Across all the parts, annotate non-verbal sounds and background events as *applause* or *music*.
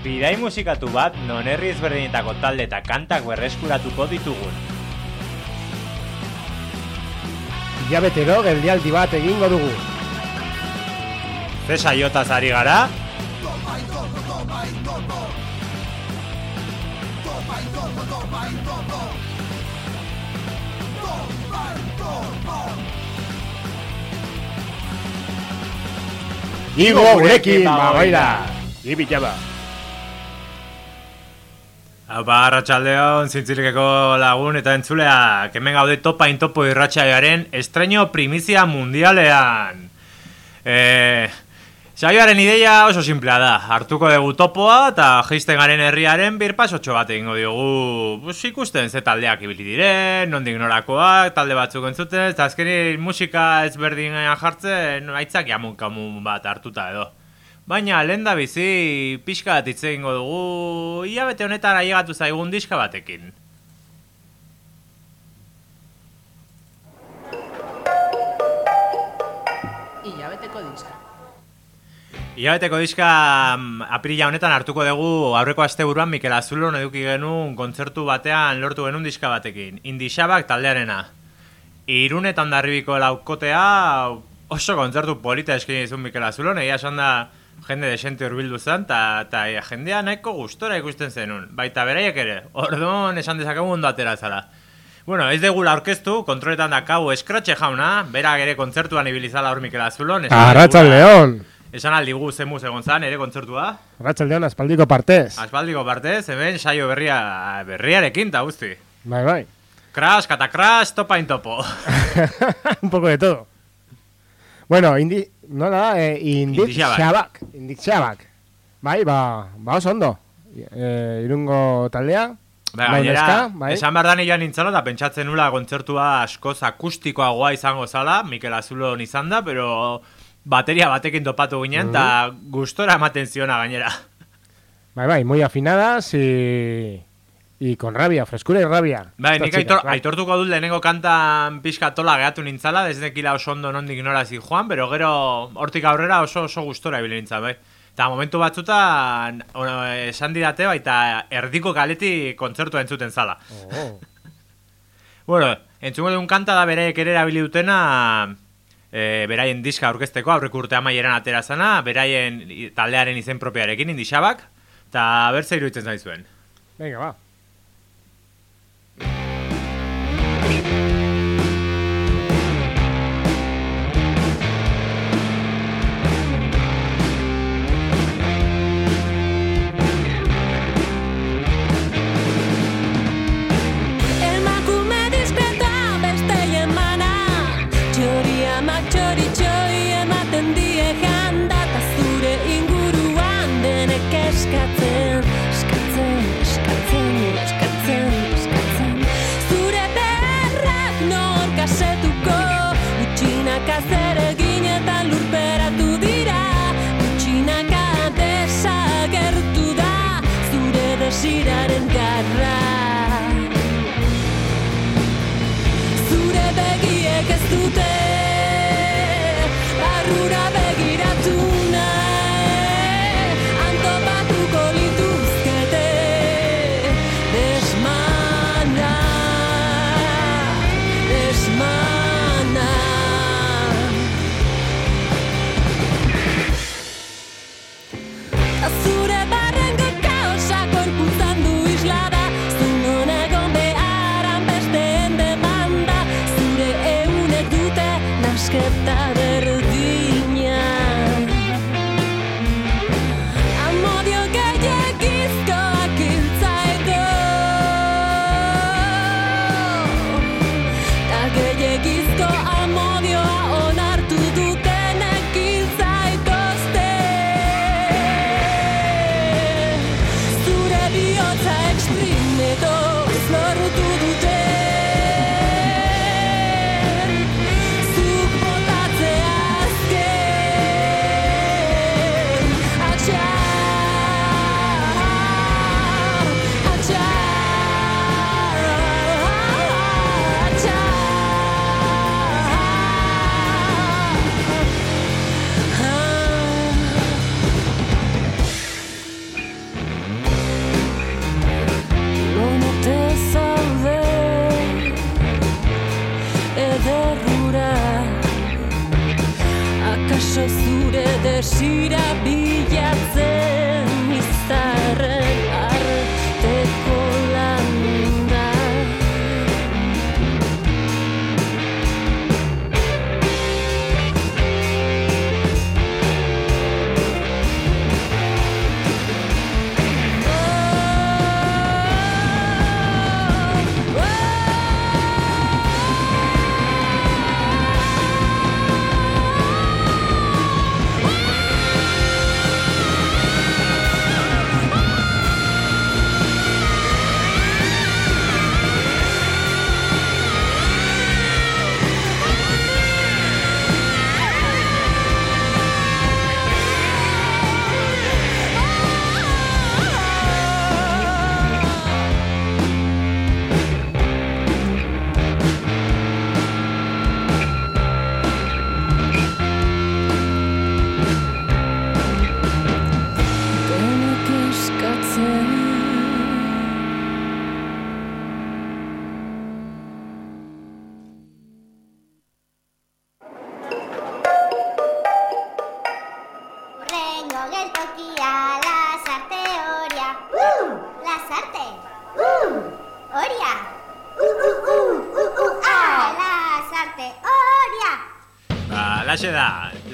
Bidai musikatu bat non herri ezberdinetako talde eta kantak berreskuratuko ditugun. Ilabetero geldialdi bat egingo dugu. Ze saiotaz ari gara? Igo gurekin bagoira. Ibi jaba. Haupa, arratxaldeon, zintzilikeko lagun eta entzulea, kemen gaude topa intopo irratxaiaren estreño primizia mundialean. Eh, saioaren ideia oso simplea da, hartuko dugu topoa eta geisten garen herriaren birpasotxo bat egingo diogu, bus, ikusten ze taldeak ibili diren, nondik norakoak, talde batzuk entzuten, eta azkeni musika ezberdinean jartzen, aitzak jamun kamun bat hartuta edo. Baina, lehen da bizi, pixka bat hitz egingo dugu, hilabete honetan ailegatu zaigun diska batekin. Ilabeteko diska. Hilabeteko diska mm, aprila honetan hartuko dugu aurreko asteburuan Mikel Azulon eduki genuen kontzertu batean lortu genuen diska batekin. Indixabak taldearena. Irunetan darribiko laukotea oso kontzertu polita eskaini dizun Mikel Azulon, egia esan da jende desente urbildu zen, eta jendea nahiko gustora ikusten zenun. Baita beraiek ere, orduan esan dezakegu ondo atera zala. Bueno, ez degula orkestu, kontroletan dakau eskratxe jauna, berak ere kontzertuan ibilizala hor Mikel Azulon. esan Arratxaldeon. Esan aldi gu zemuz egon zan, ere kontzertua. Arratxaldeon, aspaldiko partez. Aspaldiko partez, hemen saio berria, berriarekin ta guzti. Bai, bai. Crash, kata crash, topa intopo. *laughs* Un poco de todo. Bueno, indi... Nola da? Eh, indik xabak. Indik xabak. Bai, ba, ba oso ondo. Eh, irungo taldea. Ba, Bai, gainera, bai. esan behar da joan nintzala, eta pentsatzen nula kontzertua askoz akustikoagoa izango zala, Mikel Azulon izan da, pero bateria batekin topatu ginen, eta gustora ematen ziona gainera. Bai, bai, muy afinadas y... Y con rabia, frescura y rabia. Bai, nik aitor, bai. aitortuko dut lehenengo kantan pixka tola gehatu nintzala, ez nekila oso ondo nondik norazi joan, pero gero hortik aurrera oso oso gustora ibili nintzen, bai. Eta momentu batzutan ono, esan didate baita erdiko kaleti kontzertua entzuten zala. Oh. *laughs* Bueno, entzungo dugun kanta da beraiek ere erabili dutena e, beraien diska aurkezteko aurreko urte amaieran atera zana, beraien taldearen izen propioarekin indixabak, eta bertze iruditzen zaizuen. Venga, va. see that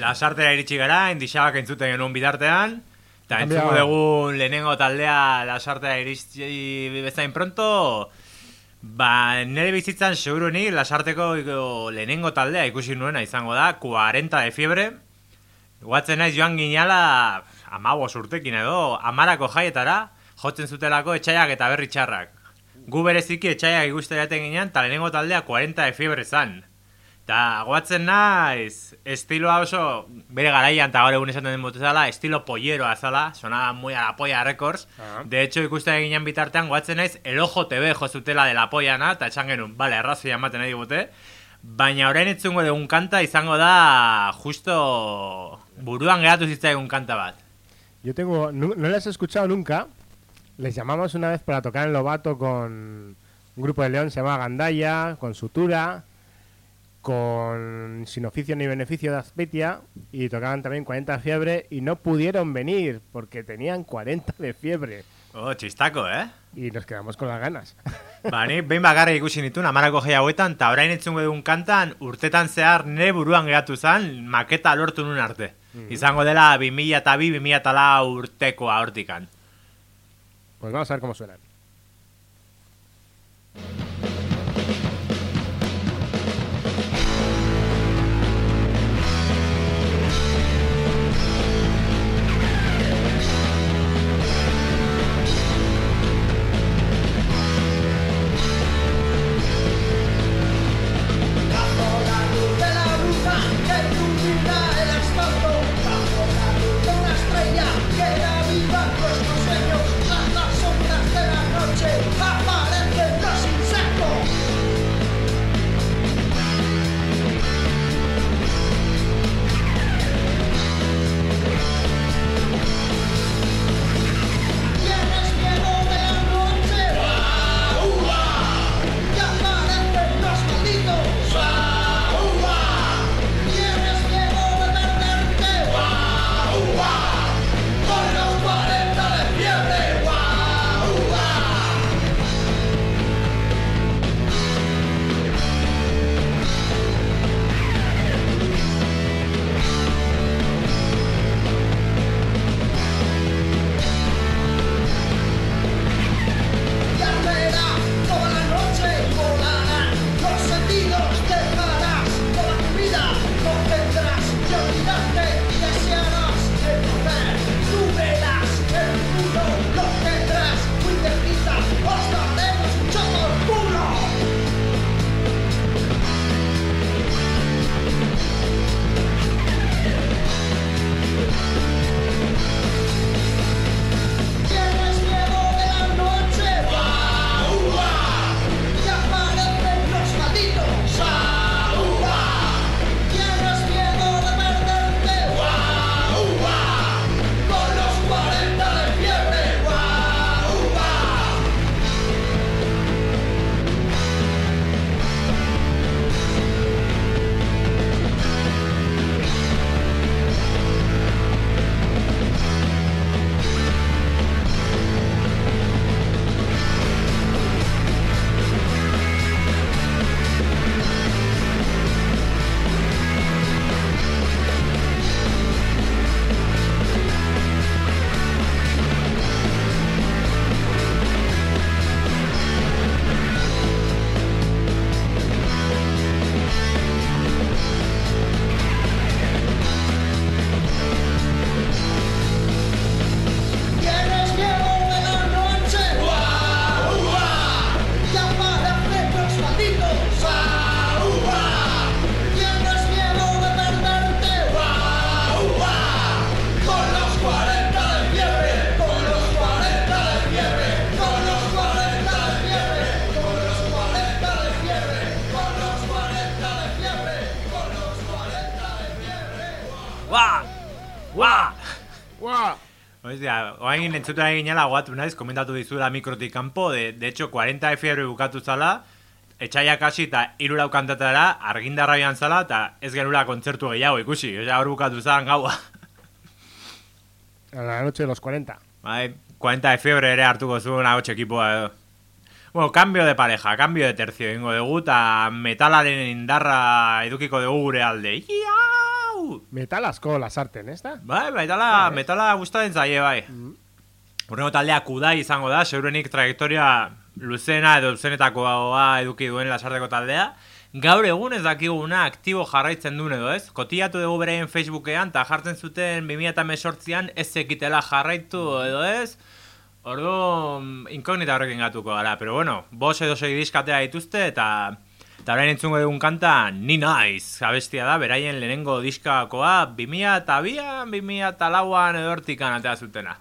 lasartera iritsi gara, indixabak entzuten genuen bitartean, eta entzuko dugun lehenengo taldea lasartera iritsi bezain pronto, ba, nire bizitzan segurunik lasarteko lehenengo taldea ikusi nuena izango da, 40 de fiebre, Guatzen naiz joan ginala amabos urtekin edo, amarako jaietara, jotzen zutelako etxaiak eta berri txarrak. Gu bereziki etxaiak ikuste jaten ginean, eta lehenengo taldea 40 de fiebre zan. Ta guatzen naiz, estiloa oso, bere garaian eta gaur egun esaten den botezala, estilo polleroa zala, sonaba muy a la polla records. Ah. De hecho, ikuste ginen bitartean, guatzen naiz, el ojo TV jo zutela de la pollana, eta etxan genuen, bale, arrazoia ematen nahi digute. Baina orain itzungo dugun kanta izango da justo buruan geratu zitzaigun kanta bat. Yo tengo, no, no las he escuchado nunca. Les llamamos una vez para tocar en Lobato con un grupo de León, se llama Gandaya, con Sutura, con Sin Oficio ni Beneficio de Azpetia, y tocaban también 40 de fiebre, y no pudieron venir porque tenían 40 de fiebre. Oh, txistako, eh? Y nos quedamos con las ganas. *laughs* Ba, ni behin bakarra ikusi nituen amarako jai hauetan, eta orain entzungo dugun kantan, urtetan zehar nire buruan geratu zen, maketa lortu nun arte. Izango dela 2002-2004 urtekoa hortikan. Pues vamos a ver cómo suenan. Hostia, oain entzuten ari ginela guatu naiz, komentatu dizuela mikrotik kanpo, de, de hecho, 40 de fiebre bukatu zala, etxaiak hasi eta irulau kantatara, argindarra joan zala, eta ez genula kontzertu gehiago ikusi, osea, hor bukatu zalan gaua. La noche de los 40. Bai, 40 de fiebre ere hartuko zuen agotxe ekipoa edo. Bueno, cambio de pareja, cambio de tercio, ingo dugu, eta metalaren indarra edukiko dugu gure alde. Metal asko lasarten, ez da? Bai, metala, metala gustatzen zaie, bai. Horrengo taldea kudai izango da, seurenik trajektoria luzena edo luzenetakoa eduki duen lasarteko taldea. Gaur egun ez dakiguna aktibo jarraitzen duen edo ez. Kotiatu dugu beraien Facebookean eta jartzen zuten 2018an ez ekitela jarraitu edo ez. Ordu inkognita horrekin gatuko gara, pero bueno, bos edo segi diskatea dituzte eta eta orain entzungo dugun kanta Ni Naiz, abestia da, beraien lehenengo diskakoa 2000 eta bian, 2000 eta lauan edo hortikan atea zutena.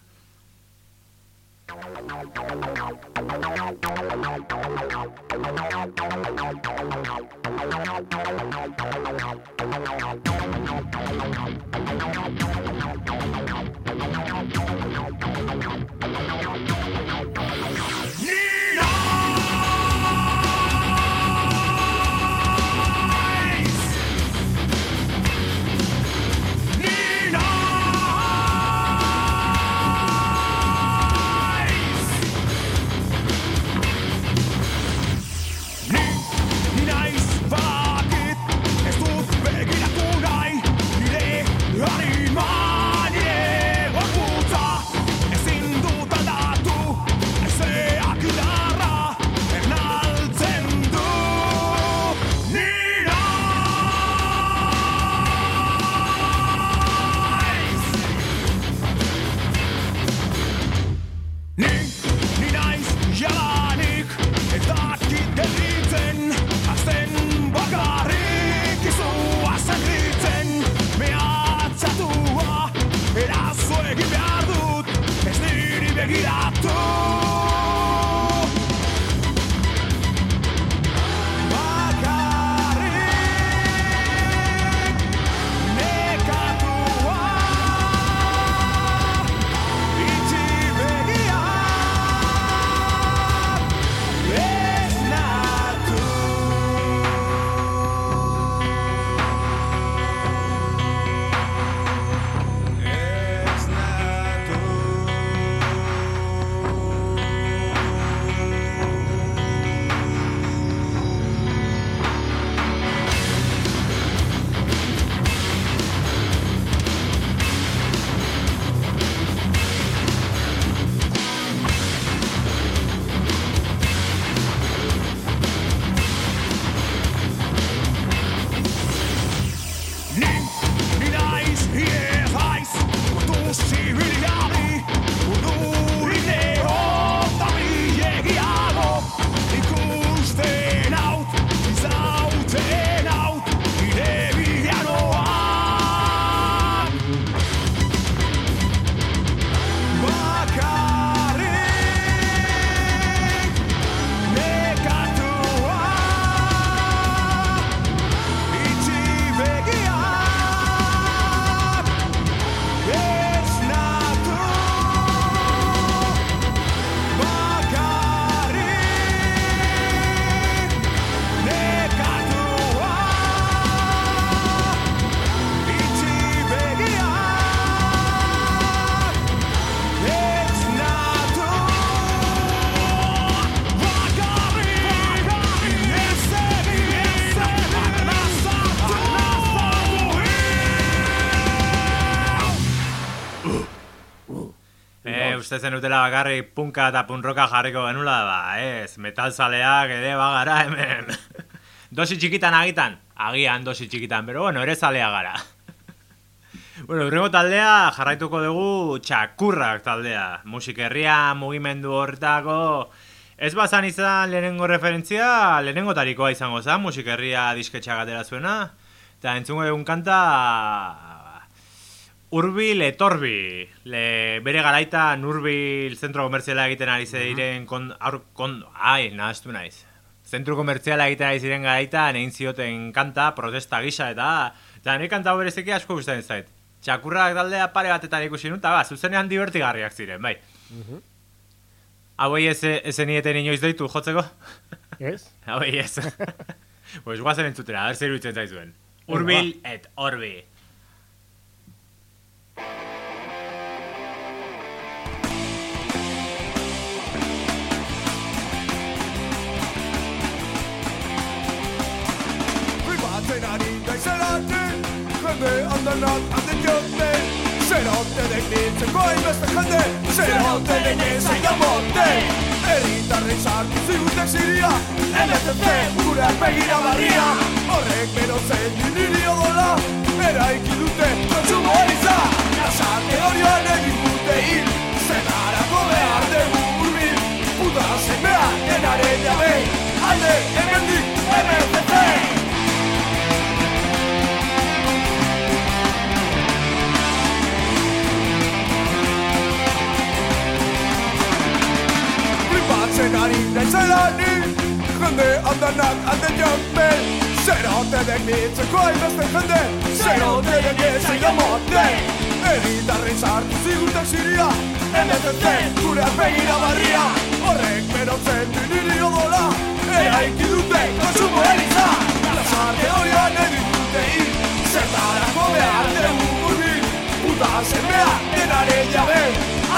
E, uste zen utela bakarrik punka eta punroka jarriko genula, ba, ez, metalzaleak ere bagara hemen. *laughs* dosi txikitan agitan, agian dosi txikitan, pero bueno, ere zalea gara. *laughs* bueno, urrengo taldea jarraituko dugu txakurrak taldea. Musikerria mugimendu horretako ez bazan izan lehenengo referentzia, lehenengo tarikoa izango zen, musikerria disketxak atera zuena. Eta entzungo dugun kanta Urbil etorbi, le, bere garaitan Urbil zentro komertziala egiten ari ziren kon, aur, kon, ai, nahaztu naiz. Zentro komertziala egiten ari ziren garaitan egin zioten kanta, protesta gisa eta eta nire kanta hau berezeki asko gustatzen zait. Txakurrak taldea pare batetan ikusi nun, eta ba, zuzenean divertigarriak ziren, bai. Hauei ez, ez nieten inoiz deitu jotzeko? Ez? *laughs* Hauei ez. *laughs* pues guazen entzutera, a ber zer iruditzen zaizuen. Urbil et orbi. Pribatzen ari gaizerate Jende handanat handen jote Zerote deknitzeko hainbeste jende Zerote denezen jamote Herritarren sartu zigutek ziria NTC gure begira barria Horrek berotzen niri odola Eraiki dute kontsumo eriza Lasar teorioan egin dute hil Zenarako behar dugu urbil Puta zemea denaren jabe Alde, Jende handanak handen jamen Zerote deknitzeko hainbeste jende Zerote deknitzen jamote Eritarren sartu zigutek ziria NTC gure begira barria Horrek berotzen du niri odola Eraiki dute kontsumo eriza Lasar teorian egin dute hil Zertarako behar dugu urbil Puta semea denaren jabe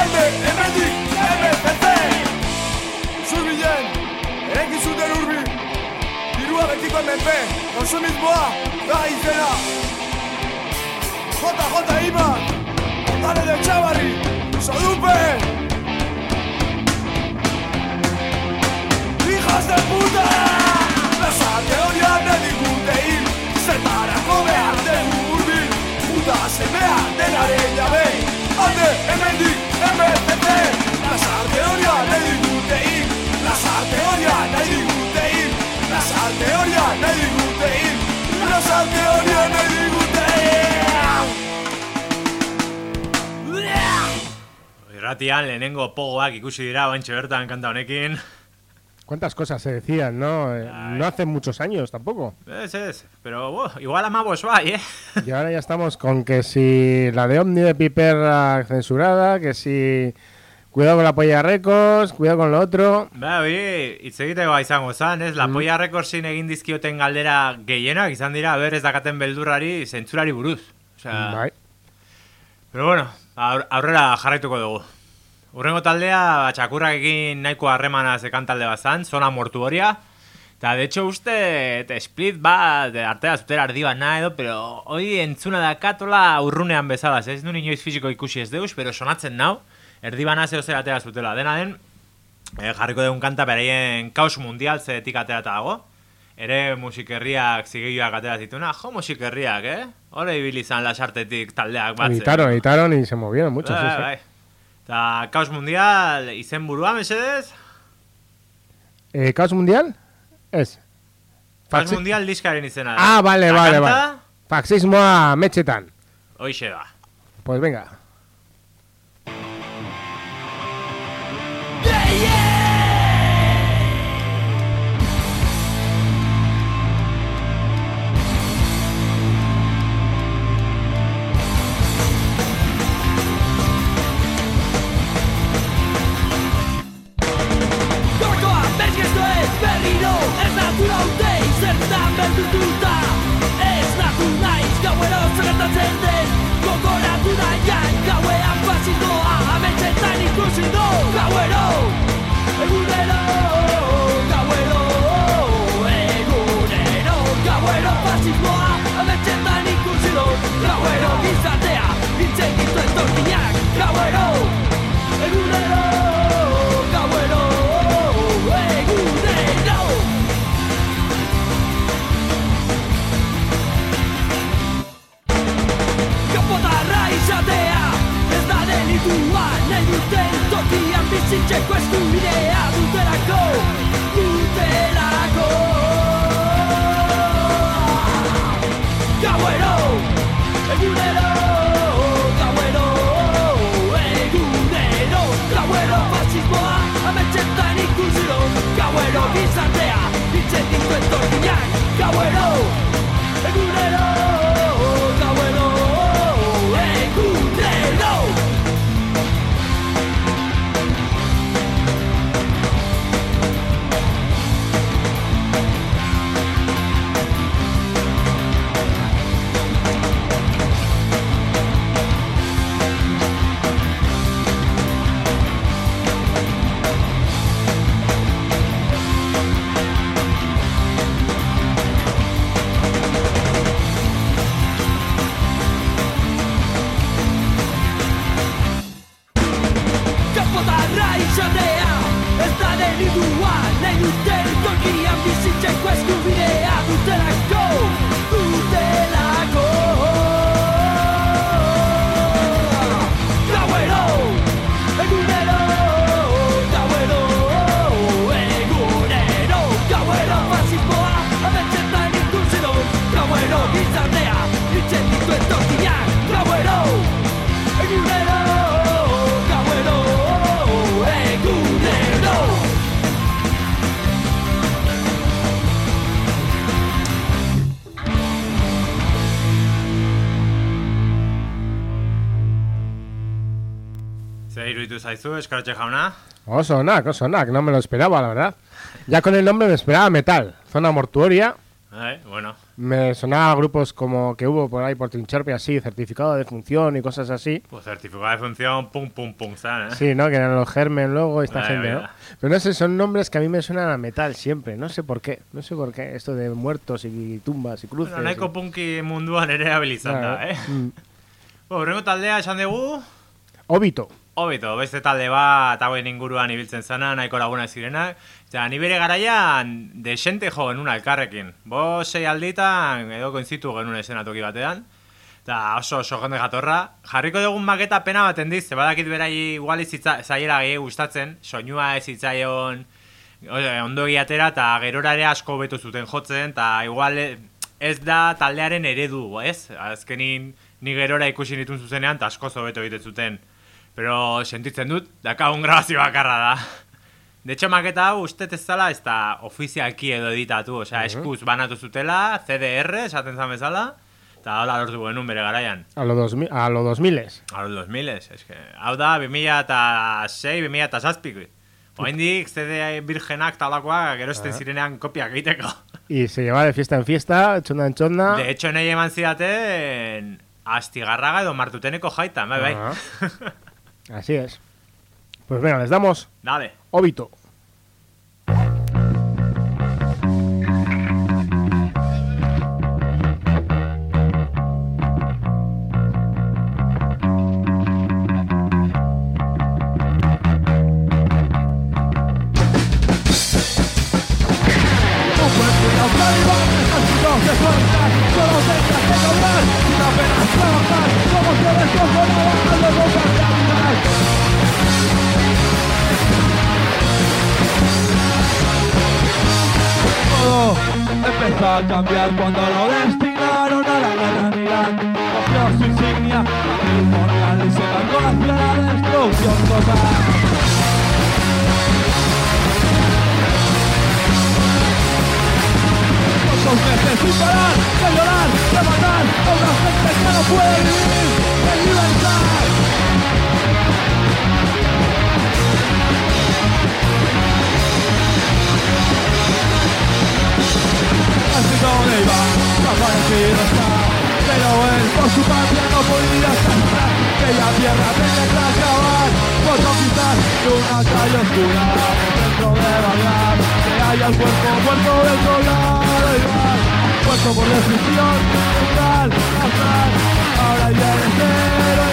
Alde hemendik MPC Zurbilen, eraikin zuten urbi Dirua betiko MNP, konsumismoa, da izena. Jota, jota, ima, ondare de txabarri, sodupe Hijas de puta! Plaza teorian edigute hil. Zertarako behar dugu urbil Puta semea denaren jabe. Alde, hemendik, MCC Plaza teorian edigute hil Irratian lehenengo pogoak ikusi dira oantxe bertan kanta honekin. ¿Cuántas cosas se decían, no? Eh, Ay. no hace muchos años tampoco. Ez, ez, pero bo, igual amabos bai, eh? *laughs* Y ahora ya estamos con que si la de Omni de Piper censurada, que si cuidado con la polla Records, cuidado con lo otro. Ba, hori, hitz egiteko izango zan, ez? La Polla Recordsin egin dizkioten galdera gehienak izan dira, ber ez dakaten beldurrari, zentzurari buruz. Osea, Bai. Pero bueno, aur- aurrera jarraituko dugu. Urrengo taldea, ba, txakurrak egin nahiko harremana zekan talde bazan, zona mortuoria. Eta, de hecho, uste, et split bat, de artea zutera ardi bat nahi edo, pero hoi entzuna da katola urrunean bezala, ez nuen inoiz fiziko ikusi ez deus, pero sonatzen nau, erdi bana zeo zer atera zutela. Dena den, eh, jarriko dugun kanta beraien kaos mundial zetik aterata dago. Ere musikerriak zigeioak atera zituna, jo musikerriak, eh? Hore ibili izan lasartetik taldeak batzen. Editaron, editaron y se movieron mucho, Bai, bai. Eta Kaos Mundial izen burua, mesedez? Eh, ¿Caos Mundial? Kaos Faxi- Mundial diskaren izena da. Ah, vale, vale, vale. Faxismoa metxetan. Hoixe da. Pues venga. Ez natu naute zertan berdututa Ez natu naiz gauero zertatzen den. Gogoratu nahian gauean fasismoa Ametxetan ikusi du gauero. Egunero Gauero. Egunero Gauero fasismoa Ametxetan ikusi du Gauero. Gizatea Hiltzen ditu entorkinak Gauero. Egunero izatea Ez da delitua Nahi duten tokian bizitzeko eskubidea Dutelako Dutelako. Gauero Egunero Gauero Egunero. Gauero fascismoa Ametxetan ikusiro Gauero gizartea Hitzen ditu entorkinak Gauero Egunero iruditu zaizu, eskaratxe jauna? Oso onak, oso onak, no me lo esperaba, la verdad. Ya con el nombre me esperaba metal. Zona mortuoria. Eh, bueno. Me sonaba a grupos como que hubo por ahí por Trincherpe así, certificado de función y cosas así. Pues certificado de función, pum, pum, pum, ¿sabes? Eh? Sí, ¿no? Que eran los Germen luego, esta gente, ¿no? Pero no sé, son nombres que a mí me suenan a metal siempre. No sé por qué. No sé por qué. Esto de muertos y tumbas y cruces. Bueno, nahiko y- punki munduan ere abilizan da, Claro. eh? Mm. Bueno, taldea esan dugu, Obito. Hobito, beste talde bat hauen inguruan ibiltzen zana, nahiko laguna zirenak. Eta ni bere garaian desente jo genuen elkarrekin. Bo sei alditan edo koinzitu genuen esenatoki batean. Eta oso oso jende jatorra. Jarriko dugun maketa pena bat endiz, ze badakit berai igual izitza, zaiera gehi gustatzen, soinua ez zitzaion o- ondogi atera eta gerora ere asko betu zuten jotzen, eta igual eh, ez da taldearen eredu, ez? Azkenin ni gerora ikusi nitun zuzenean, eta asko zobeto egiten zuten. Pero sentitzen dut, dakagun grabazio bakarra da. De hecho, maketa hau uste ez zala ez da ofizialki edo editatu, osea, eskuz banatu zutela, CDR, esaten zan bezala, eta hola lortu genuen bere garaian. A los 2000. A los 2000. A los 2000, es que, hau da, 2006, 2006, Oaindik, CD virgenak talakoak gerosten zirenean kopiak egiteko. Y se lleva de fiesta en fiesta, chonda en chonda. De hecho, nahi eman zidaten astigarraga edo martuteneko jaitan, bai, bai. *laughs* Así es. Pues venga, les damos Dale. Obito. A cambiar cuando lo destinaron a la Irán. Cogió su insignia, Madrid Morgan y se largó hacia la destrucción total. Sin parar de llorar, de matar a una gente que no puede vivir en libertad. Le iba, desaparecido está Pero él por su patria no podía escapar Aquella tierra tenía que acabar Por conquistar una calle oscura Dentro de Bagdad Que haya el cuerpo muerto del soldado Iván Muerto por destrucción total, total Ahora ya es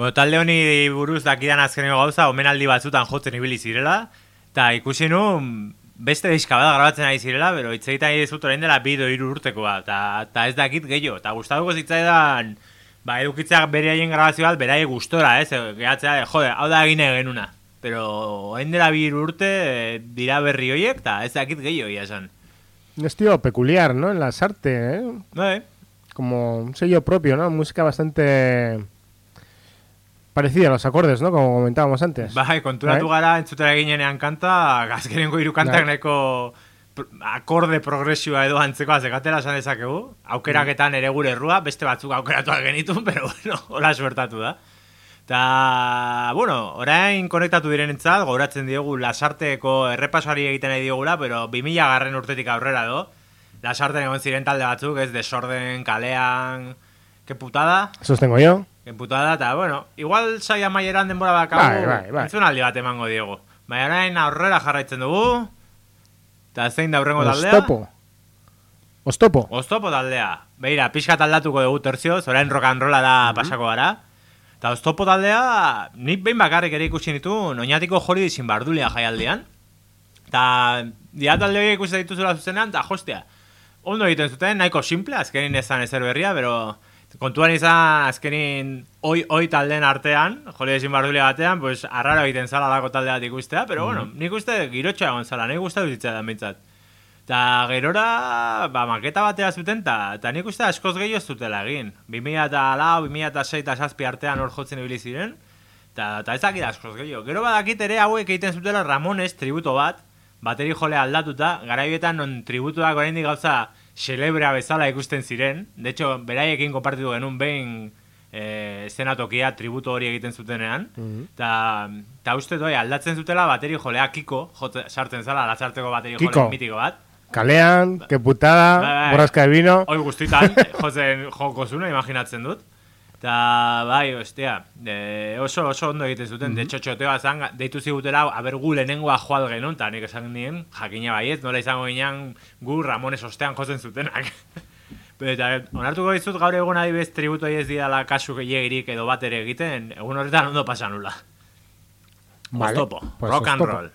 Bueno, talde honi buruz dakidan azkeneko gauza, omenaldi batzutan jotzen ibili zirela, eta ikusi nun beste diska bat grabatzen ari zirela, pero hitz egiten ari dizut orain dela bido hiru urtekoa, eta, ez dakit gehiago, eta gustatuko zitzaidan, ba, edukitzea bere haien grabazio bat, bere gustora, ez, gehatzea, jode, hau da egine genuna. Pero orain dela bi urte dira berri hoiek, eta ez dakit gehiago ia esan. Un estilo peculiar, ¿no? En las artes, ¿eh? Bai, Como un sello propio, ¿no? Música bastante parecida a los acordes, ¿no? Como comentábamos antes. Bai, konturatu Bai. gara entzutera ginenean kanta, azkenengo hiru kantak Bai. nahiko akorde progresioa edo antzekoa zekatela esan dezakegu. Aukeraketan ere gure errua, beste batzuk aukeratuak genitu, *laughs* pero bueno, hola suertatu da. Ta, bueno, orain konektatu direnentzat, gauratzen diogu lasarteko errepasoari egiten nahi diogula, pero 2000 garren urtetik aurrera do. Lasarten egon ziren talde batzuk, ez desorden, kalean, que putada. Eso tengo yo. Que putada, eta, bueno, igual saia maieran denbora bakagu, Bai, bai, bai. entzunaldi bat emango diegu. Baina orain aurrera jarraitzen dugu, eta zein da hurrengo taldea? Ostopo. Ostopo. Oztopo taldea. Beira, pixka aldatuko dugu terzioz, orain rock and rolla da pasako gara. Eta oztopo taldea, nik behin bakarrik ere ikusi ditu, noñatiko jori dizin bardulia jaialdian. Eta, dia talde horiek ikusi dituzula zuzenean, eta jostia, ondo egiten zuten, nahiko simple, azkenin ezan ezer berria, pero kontuan izan azkenin oi, oi taldeen artean, dizin bardulia batean, pues arraro egiten zala lako talde bat ikustea, pero bueno, nik uste girotxoa egon zala, nik gustatu zitzaidan bintzat. Ta gerora, ba, maketa batera zuten, ta, ta nik uste askoz gehiago ez zutela egin. 2000 eta lau, 2000 eta sei eta zazpi artean hor jotzen ibili ziren, ta, ta ez dakit askoz gehiago. Gero badakit ere hauek egiten zutela Ramones tributo bat, bateri jole aldatuta, garaibietan non tributuak oraindik gauza celebrea bezala ikusten ziren. De hecho, beraiekin konpartitu genuen behin e, zenatokia tributo hori egiten zutenean. Ta, ta uste doi, aldatzen zutela bateri jolea Kiko, jote, sartzen zala, lasarteko bateri Kiko. jole mitiko bat. Kalean, que putada, Bai, bai. borrasca de vino. Hoi guztitan, *laughs* jozen joko zuna, imaginatzen dut. Ta, bai, ostia, e, oso, oso ondo egiten zuten, de hecho, txoteo zan, deitu zigutela, aber gu lehenengoa joat genuen, eta nik esan nien, jakina baiet, nola izango ginean gu Ramones ostean jotzen zutenak. *laughs* Eta onartuko dizut gaur egun adibez tributo ez didala kasu gehiagirik edo bat ere egiten, egun horretan ondo pasan nula. Vale, Oztopo, pues rock and roll.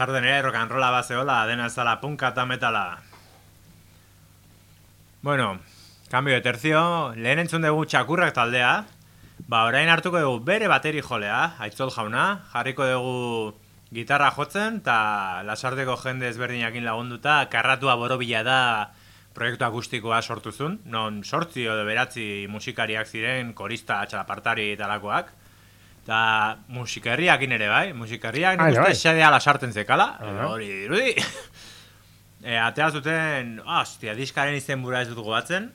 Roll, lasarden ere rock and rolla bazeola, dena zala punka eta metala. Bueno, cambio de tercio, lehen entzun dugu txakurrak taldea, Ba, orain hartuko dugu bere bateri jolea, aitzol jauna, jarriko dugu gitarra jotzen, eta lasarteko jende ezberdinakin lagunduta, karratua borobila da proiektu akustikoa sortu zuen, non sortzi edo beratzi musikariak ziren, korista, txalapartari talakoak, eta musikerriakin ere bai, musikerriak Ah, nik bai. uste xedea lasarten zekala, Aha. hori dirudi. *laughs* E, atea zuten, ah, ostia, diskaren izen bura ez dut gogatzen,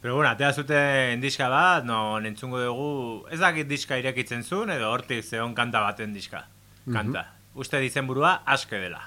pero bueno, atea zuten diska bat, no, entzungo dugu, ez dakit diska irekitzen zuen, edo hortik zeon kanta baten diska, kanta. Uste dizen burua, aske dela.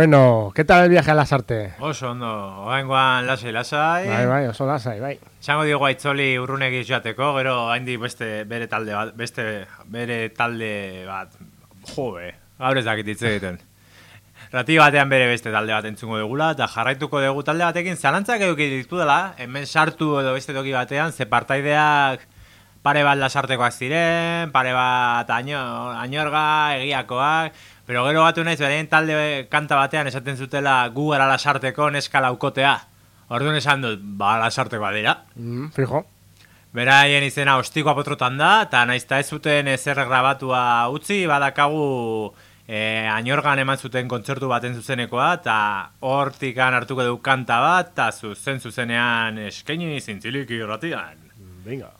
Bueno, ¿qué tal el viaje a Lasarte? Oso ondo, oaingoan lasai lasai. Bai, bai, oso lasai, bai. Txango diego aitzoli urrunegi joateko, gero haindi beste bere talde bat, beste bere talde bat, jove, gaur ez dakit hitz egiten. Rati batean bere beste talde bat entzungo dugula, eta jarraituko dugu talde batekin zalantzak eduki ditu dela, hemen sartu edo beste toki batean, ze partaideak pare bat lasartekoak ziren, pare bat año, añorga, egiakoak, pero gero batu naiz beren talde kanta batean esaten zutela gu gara lasarteko neska laukotea. Orduan esan dut, ba, lasartekoa dira. Mm, fijo. Beraien izena ostiko apotrotan da, eta naizta ez zuten ezer grabatua utzi, badakagu e, añorgan eman zuten kontzertu baten zuzenekoa, eta hortikan hartuko dugu kanta bat, eta zuzen zuzenean eskaini zintzilik irratian. Venga.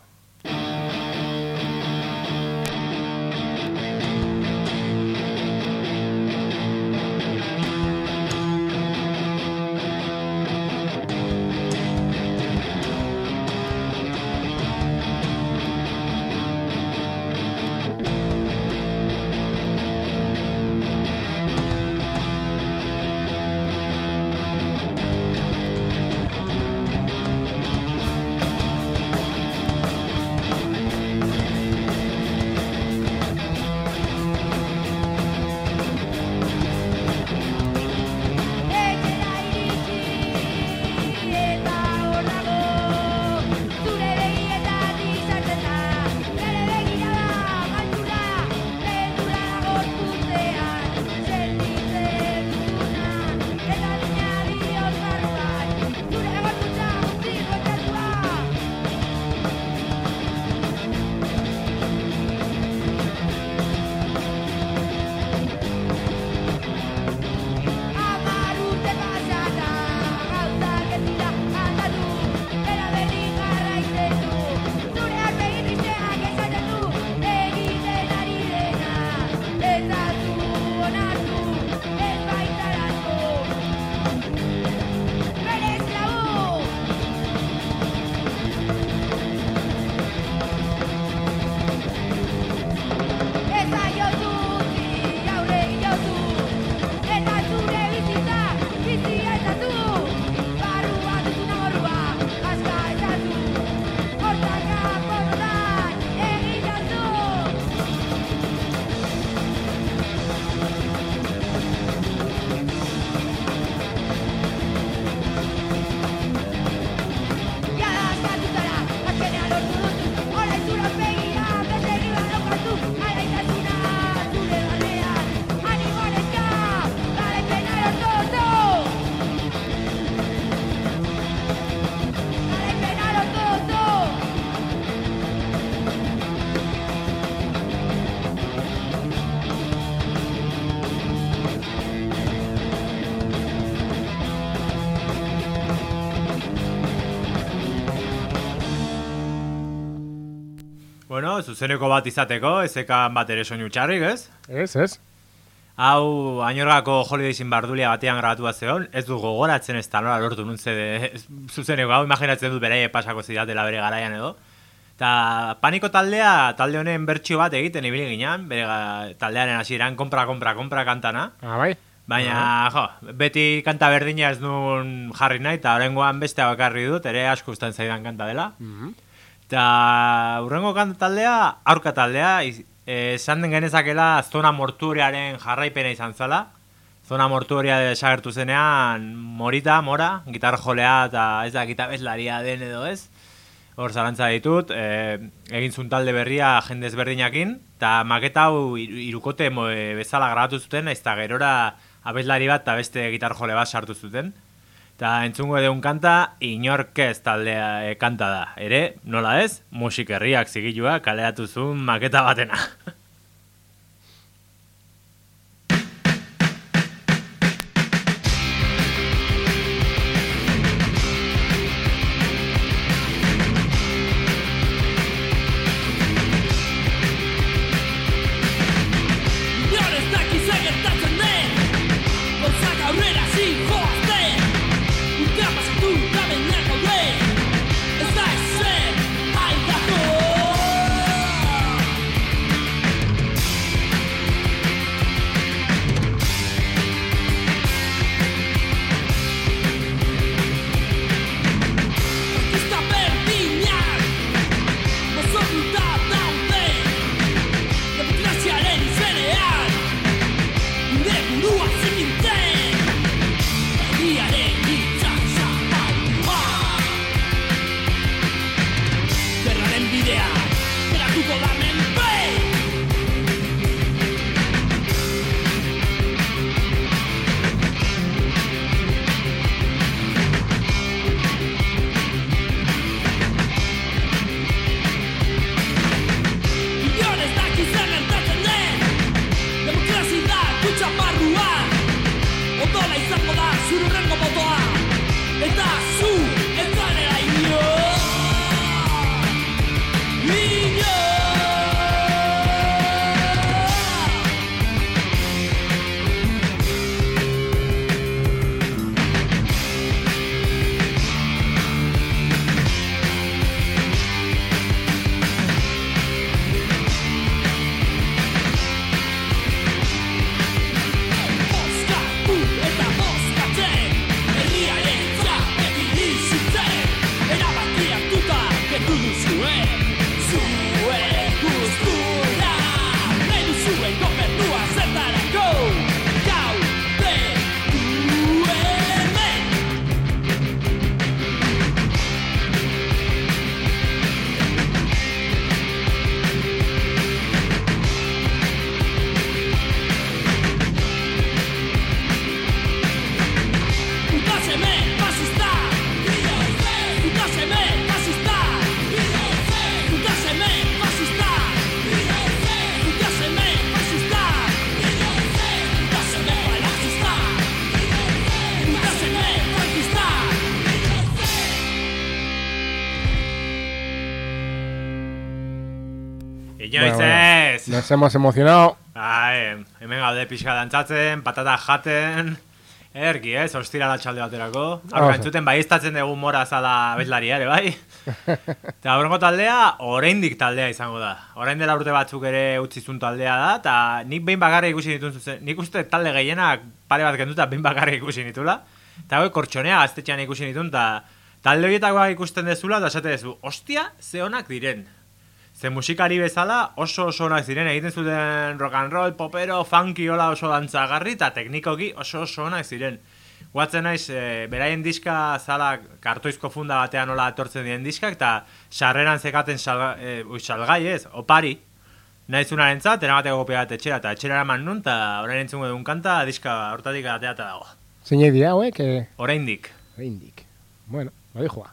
Bueno, zuzeneko bat izateko, ezekan bat ere soinu txarrik, ez? Ez, ez. Hau, añorgako Holidaysin bardulia batean grabatua zeon, ez du gogoratzen ez da nola lortu nun zede zuzeneko, hau imaginatzen dut beraie pasako zidatela bere garaian edo. Ta paniko taldea, talde honen bertsio bat egiten ibili ginean, bere taldearen hasieran konpra, konpra, konpra kantana. Ah, bai? Baina, jo, beti kanta berdina ez nun jarri nahi, eta horrengoan beste bakarri dut, ere asko usten zaidan kanta dela. Eta urrengo kanta taldea, aurka taldea, esan den genezakela zona mortuoriaren jarraipena izan zala. Zona mortuoria desagertu zenean, morita, mora, gitar jolea eta ez da gitabezlaria den edo ez. Hor zalantza ditut, eh, egin zuen talde berria jende ezberdinakin, eta maketa hau mo- eh, bezala grabatu zuten, ez da gerora abeslari bat eta beste gitar jole bat sartu zuten. Eta entzungo edeun kanta, inork ez taldea e, kanta da. Ere, nola ez, musik herriak zigilua kaleratu zuen maketa batena. *laughs* hemos emocionado. Ai, hemen gaude pixka dantzatzen, patata jaten, erki ez, ostira latxalde baterako. Aurka Oso. entzuten baiestatzen dugu mora zala bezlaria ere, bai? *laughs* Eta aurrengo taldea, oraindik taldea izango da. Orain dela urte batzuk ere utzizun taldea da, eta nik behin bakarrik ikusi ditun zuzen. Nik uste talde gehienak pare bat kenduta behin bakarrik ikusi nitula. Eta hau kortxonea gaztetxean ikusi nitun, eta talde horietakoak ikusten dezula, eta esate dezu, ostia, ze onak diren. Ze musikari bezala oso oso onak ziren egiten zuten rock and roll, popero, funky hola oso dantzagarri eta teknikoki oso oso onak ziren. Guatzen naiz, e, beraien diska zala kartoizko funda batean nola etortzen diren diskak eta sarreran zekaten salga, e, ui, salgai ez, opari. Naizunaren zat, eramateko kopia bat etxera eta etxera eraman nun eta orain entzungo dugun kanta diska hortatik ateata dago. Zein dira, hauek? Eh, Oraindik. Oraindik. Bueno, lo dijo.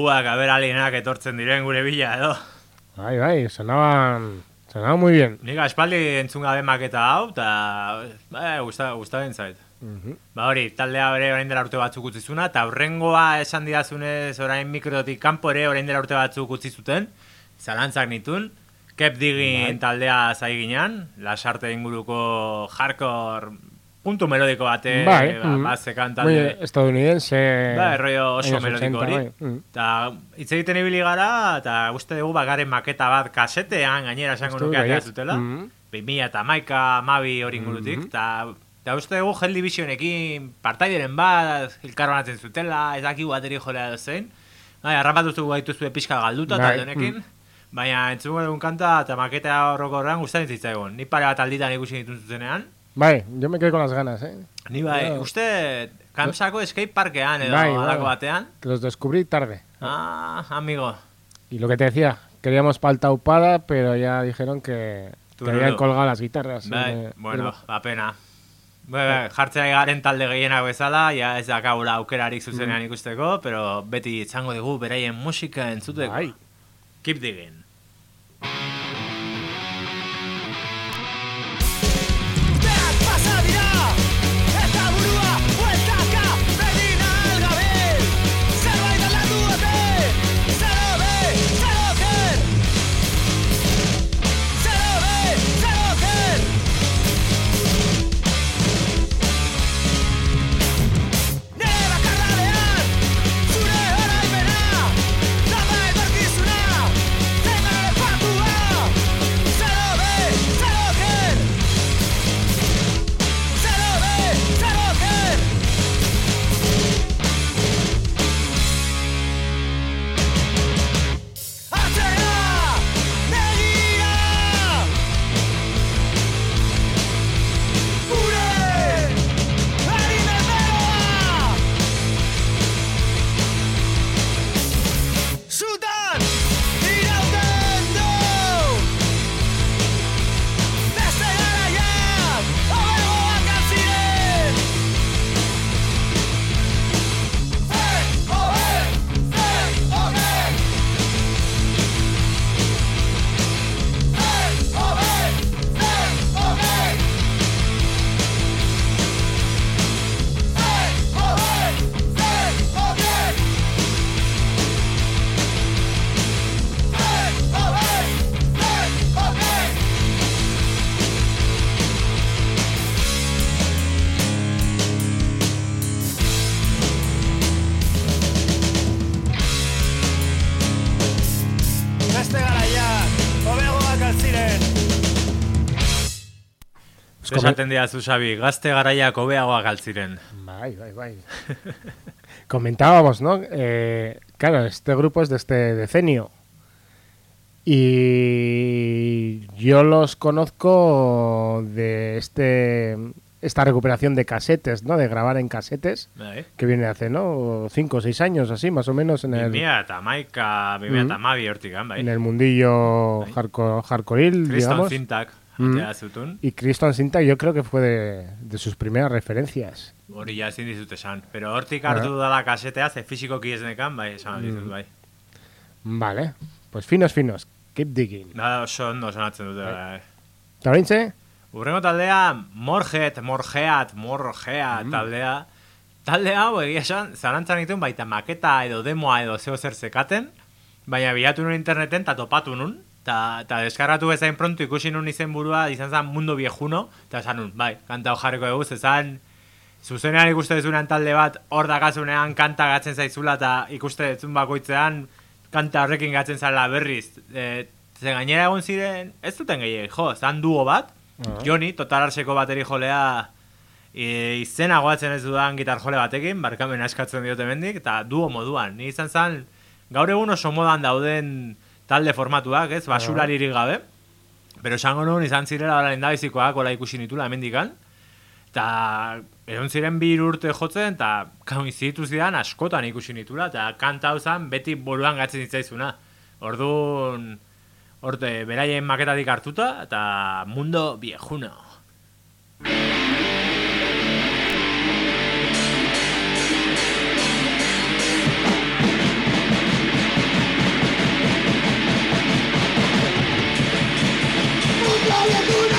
Wow. Oigo guak aberalienak etortzen diren gure bila, edo. Bai, bai, sonaban, sonaban muy bien. Nik aspaldi entzun gabe maketa hau, eta ba, gusta, gustatzen zait. Mhm. Ba hori, taldea ere orain dela urte batzuk utzi zuna, eta horrengoa esan didazunez orain mikrotik kanpo ere orain dela urte batzuk utzi zuten, zalantzak nitun, Kep digin taldea zai ginean, lasarte inguruko hardcore puntu melodiko bate, bai, ba, mhm. bazekan Muy talde. estadounidense. Ba, erroio oso melodiko 80, hori. bai. Eta hitz egiten ibili gara, eta uste dugu bagaren maketa bat kasetean, gainera esango nuke atea baietz. zutela. Mhm. 2000 eta maika, mabi hori ingurutik, eta eta uste dugu Hell Divisionekin partaideren bat, elkarbanatzen zutela, ez daki bateri jolea edo zein. Bai, arrapatu zu gaituzue pixka galduta Bai, talde honekin. Baina entzungo dugun kanta eta maketa horrokorrean gustatzen zitzaigun. Ni pare bat alditan ikusi ditun zuzenean. Bai, yo me quedé con las ganas, eh. Ni bai, Claro. uste Kamsako skate parkean edo Bai, halako bai. batean. Que los descubrí tarde. Ah, amigo. Y lo que te decía, queríamos palta upada, pero ya dijeron que, que Tururú. habían colgado las guitarras. Bai, eh, bueno, del- ba pena. Bai, bai, jartzea garen talde gehienak bezala, ja ez dakagula aukerarik zuzenean ikusteko, pero beti izango dugu beraien musika entzuteko. Bai. Keep digging. Esaten diazu, Xabi, gazte garaiak hobeagoak altziren. Bai, bai, bai. *laughs* Comentábamos, ¿no? Eh, claro, este grupo es de este decenio. Y yo los conozco de este esta recuperación de casetes, ¿no? De grabar en casetes, Bai. que viene hace, ¿no? Cinco o seis años, así, más o menos, en el, Bimia eta maika, bimia eta mabi hortikan, bai. en el mundillo hardcore, hardcoreil, digamos. zintak, Mm. atea zutun. Y Kriston Sinta yo creo que fue de, de sus primeras referencias. Hori ja ezin dizut esan. Pero hortik hartu dudala kasetea, ze fisikoki ez nekan, bai, esan Mm. dizut, bai. Vale, pues finos, finos. Keep digging. Da oso ondo sonatzen dute, bai. Eta oraintxe? Urrengo taldea, Morget, Morgeat, Morgeat Mm. taldea. Talde hau, egia esan, zalantzan dituen baita maketa edo demoa edo zeo zer zekaten, baina bilatu nun interneten eta topatu nun, eta ta deskargatu bezain pronto ikusi nun izen burua, izan zen Mundo Viejuno, eta esan nun, bai, kanta jarriko dugu, zezan, zuzenean ikuste dezunean talde bat, hor dakazunean kanta gatzen zaizula, eta ikuste dezun bakoitzean, kanta horrekin gatzen zala berriz. E, ze gainera egon ziren, ez duten gehiagik, jo, zan duo bat, Ah. Joni, totalarseko bateri jolea e, izena goatzen ez dudan gitar jole batekin, barkamen askatzen diote mendik, eta duo moduan. Ni izan zen, gaur egun oso modan dauden talde formatuak, ez, basuraririk gabe, pero esango nuen izan zirela hori indabizikoak, hola ikusi nitula hemendikan, eta egon ziren bi urte jotzen, eta koinziditu zidan askotan ikusi nitula, eta kanta zen beti buruan gatzen zitzaizuna. Orduan, Horte, beraien maketatik hartuta, eta mundo viejuno. Mundo viejuno,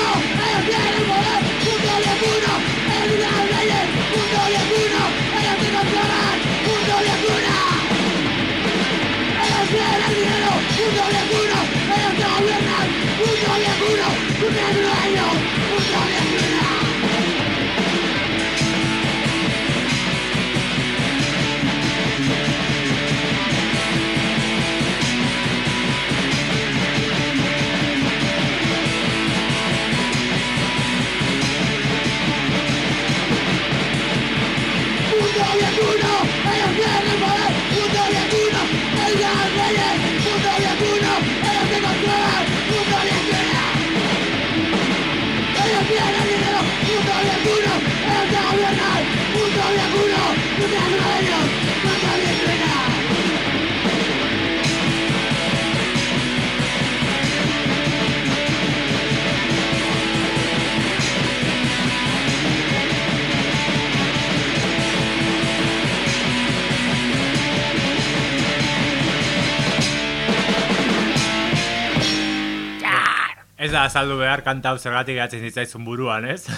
da azaldu behar kanta hau zergatik gatzen zitzaizun buruan, ez? *laughs*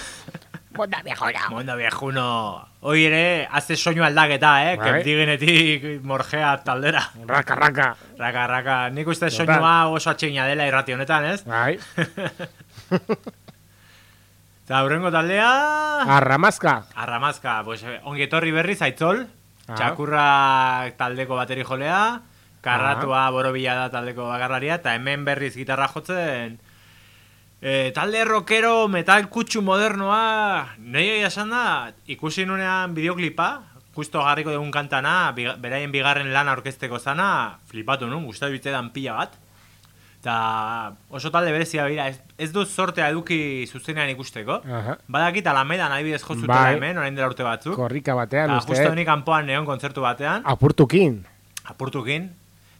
Mundo viejuno. Mundo viejuno. Hoi ere, haze soinu aldaketa, eh? Bai. Keptigenetik morgea taldera. Raka, raka. Raka, raka. Nik uste soinua oso atxegina dela irrati honetan, ez? Bai. *laughs* Eta hurrengo taldea... Arramazka. Arramazka, pues, eh, ongi etorri berriz, aitzol. Ah. Txakurra taldeko bateri jolea. Karratua borobila da taldeko bakarlaria. Eta hemen berriz gitarra jotzen... E, talde rockero metal kutsu modernoa nahi esan da ikusi nunean bideoklipa justo garriko dugun kantana biga- beraien bigarren lana orkesteko zana flipatu nun, gustatu bitzaidan pila bat eta oso talde berezia bira ez, ez dut sortea eduki zuzenean ikusteko Aha. badakit alamedan adibidez jozutela Bai. hemen orain dela urte batzuk Korrika batean, eta uste. justo nik kanpoan neon kontzertu batean Apurtukin. apurtukin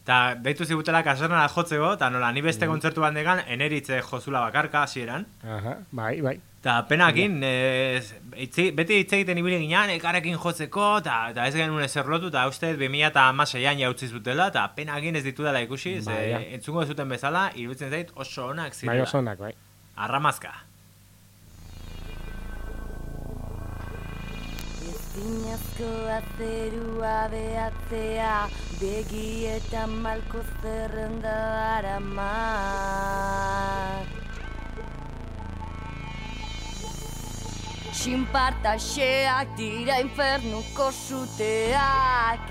Eta deitu zigutela kaserna jotzeko, eta nola, ni beste kontzertu bandekan, eneritze jozula bakarka hasieran. Aha, bai, bai. Eta penakin, ez, itzi, beti hitz egiten ibili ginean, elkarrekin jotzeko, eta, eta ez genuen ezer lotu, eta uste 2006an jautzi zutela, eta penakin ez ditudala ikusi, ze Bai, ja. entzungo zuten bezala, iruditzen zait oso onak Bai, zirela. oso onak, bai. Arramazka. Ezinezkoa zerua behatzea Begietan malko zerrenda aramat Sinpartaxeak dira infernuko suteak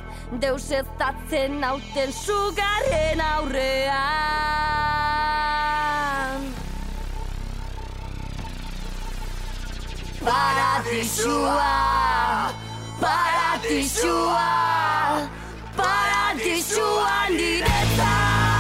Deus ez datzen nauten sugarren aurrean Paradisua, paradisua, paradisua niretzat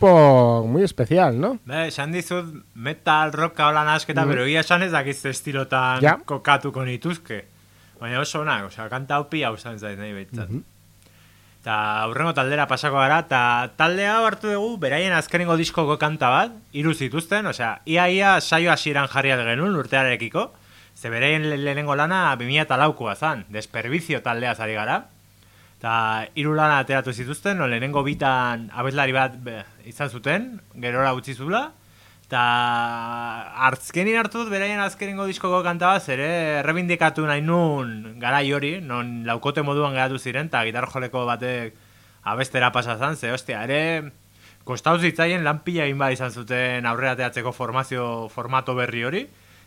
Grupo muy especial, ¿no? Be, esan dizut metal, rocka hola nasketa, Mhm. pero ia esan ez dakiz estilotan Ja. kokatuko nituzke. Baina oso onak, osea, kanta hau pia usan zait nahi behitzat. Mhm. Eta aurrengo taldera pasako gara, eta talde hau hartu dugu, beraien azkenengo diskoko kanta bat, hiru zituzten, osea, ia-ia saio hasieran jarriak genuen urtearekiko, ze beraien le- lehenengo lana 2000 laukoa zan, desperbizio taldea zari gara, eta hiru lana ateratu zituzten, no, lehenengo bitan abeslari bat izan zuten, gerora utzi zula, eta hartzkenin hartu dut beraien azkenengo diskoko kanta bat, ere errebindikatu nahi nun garai hori, non laukote moduan geratu ziren, eta gitar joleko batek abestera pasa zan, ze ostia, ere kostau zitzaien lan pila egin bat izan zuten aurrera ateatzeko formazio formato berri hori,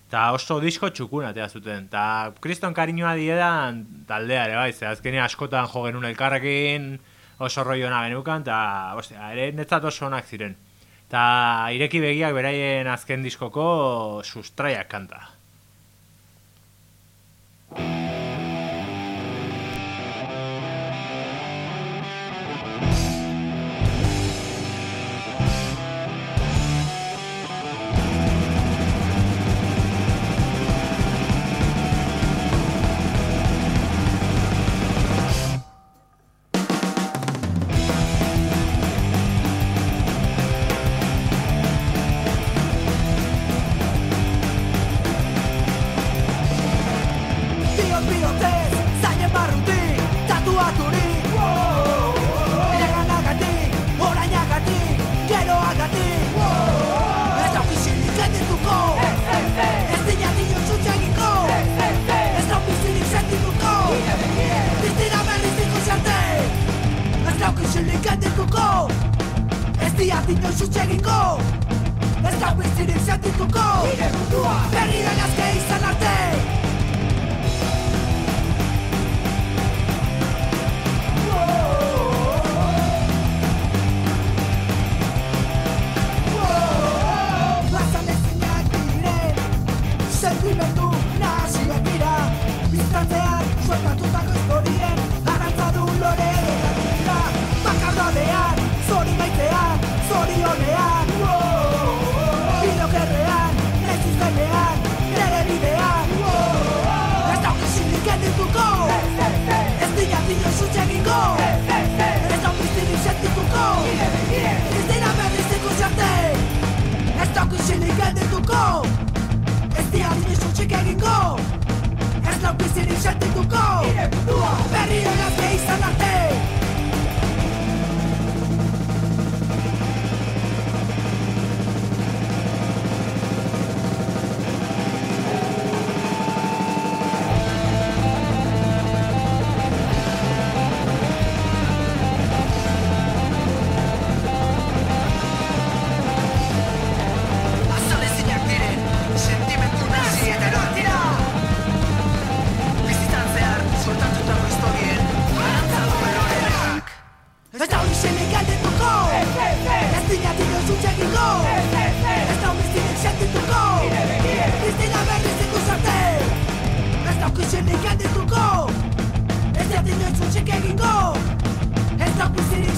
eta oso disko txukun atea zuten. Eta kriston kariñoa diedan taldea ere bai, ze azkenean askotan jo genuen elkarrekin oso roiona genukan, eta ostia, ere netzat oso onak ziren. Eta ireki begiak beraien azken diskoko sustraiak kanta.